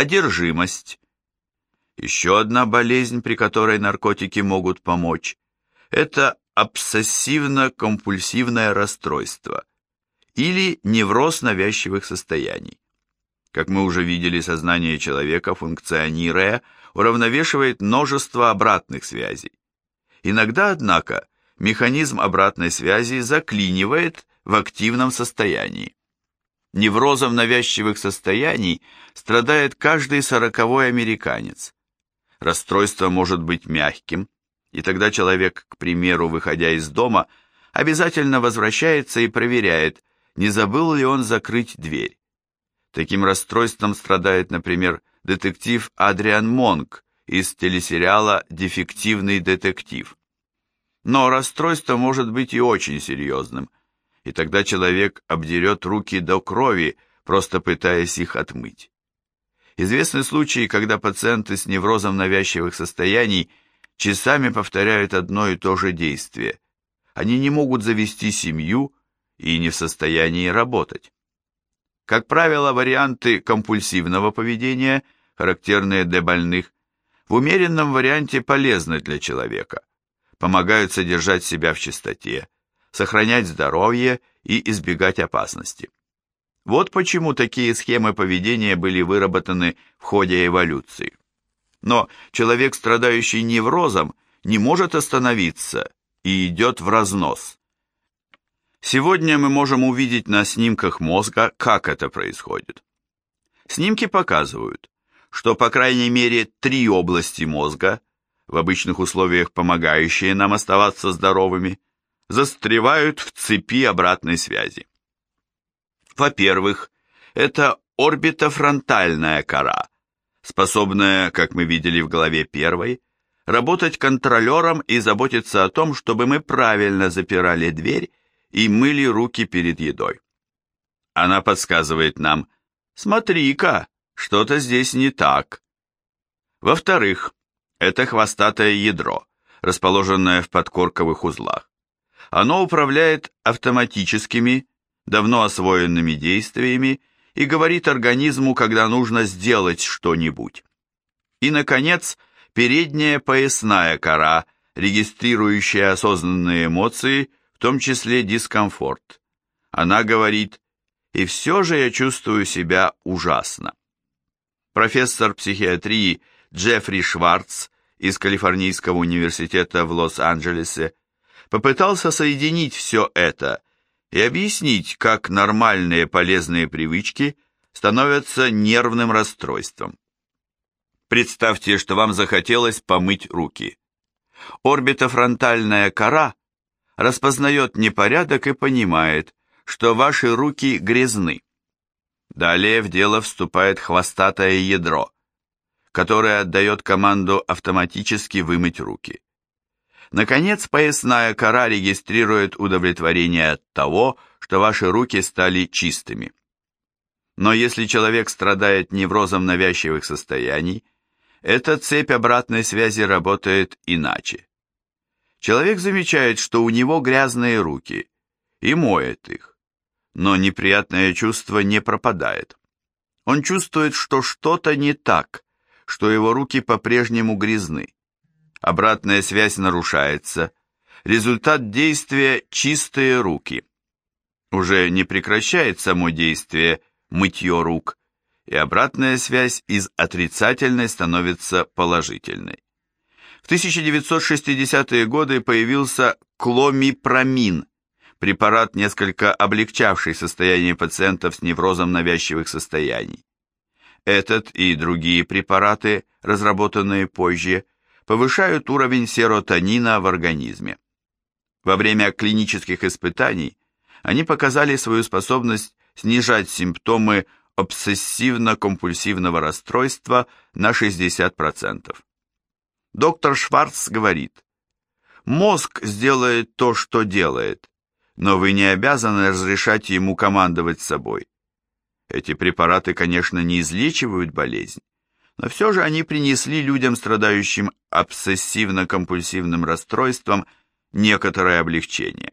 одержимость. Еще одна болезнь, при которой наркотики могут помочь, это обсессивно-компульсивное расстройство или невроз навязчивых состояний. Как мы уже видели, сознание человека, функционируя, уравновешивает множество обратных связей. Иногда, однако, механизм обратной связи заклинивает в активном состоянии. Неврозом навязчивых состояний страдает каждый сороковой американец. Расстройство может быть мягким, и тогда человек, к примеру, выходя из дома, обязательно возвращается и проверяет, не забыл ли он закрыть дверь. Таким расстройством страдает, например, детектив Адриан Монк из телесериала «Дефективный детектив». Но расстройство может быть и очень серьезным, и тогда человек обдерет руки до крови, просто пытаясь их отмыть. Известны случаи, когда пациенты с неврозом навязчивых состояний часами повторяют одно и то же действие. Они не могут завести семью и не в состоянии работать. Как правило, варианты компульсивного поведения, характерные для больных, в умеренном варианте полезны для человека, помогают содержать себя в чистоте, сохранять здоровье и избегать опасности. Вот почему такие схемы поведения были выработаны в ходе эволюции. Но человек, страдающий неврозом, не может остановиться и идет в разнос. Сегодня мы можем увидеть на снимках мозга, как это происходит. Снимки показывают, что по крайней мере три области мозга, в обычных условиях помогающие нам оставаться здоровыми, застревают в цепи обратной связи. Во-первых, это орбитофронтальная кора, способная, как мы видели в главе первой, работать контролером и заботиться о том, чтобы мы правильно запирали дверь и мыли руки перед едой. Она подсказывает нам, смотри-ка, что-то здесь не так. Во-вторых, это хвостатое ядро, расположенное в подкорковых узлах. Оно управляет автоматическими, давно освоенными действиями и говорит организму, когда нужно сделать что-нибудь. И, наконец, передняя поясная кора, регистрирующая осознанные эмоции в том числе дискомфорт. Она говорит, и все же я чувствую себя ужасно. Профессор психиатрии Джеффри Шварц из Калифорнийского университета в Лос-Анджелесе попытался соединить все это и объяснить, как нормальные полезные привычки становятся нервным расстройством. Представьте, что вам захотелось помыть руки. Орбитофронтальная кора распознает непорядок и понимает, что ваши руки грязны. Далее в дело вступает хвостатое ядро, которое отдает команду автоматически вымыть руки. Наконец, поясная кора регистрирует удовлетворение от того, что ваши руки стали чистыми. Но если человек страдает неврозом навязчивых состояний, эта цепь обратной связи работает иначе. Человек замечает, что у него грязные руки, и моет их. Но неприятное чувство не пропадает. Он чувствует, что что-то не так, что его руки по-прежнему грязны. Обратная связь нарушается. Результат действия – чистые руки. Уже не прекращает само действие мытье рук, и обратная связь из отрицательной становится положительной. В 1960-е годы появился кломипромин, препарат, несколько облегчавший состояние пациентов с неврозом навязчивых состояний. Этот и другие препараты, разработанные позже, повышают уровень серотонина в организме. Во время клинических испытаний они показали свою способность снижать симптомы обсессивно-компульсивного расстройства на 60%. Доктор Шварц говорит, мозг сделает то, что делает, но вы не обязаны разрешать ему командовать собой. Эти препараты, конечно, не излечивают болезнь, но все же они принесли людям, страдающим обсессивно-компульсивным расстройством, некоторое облегчение.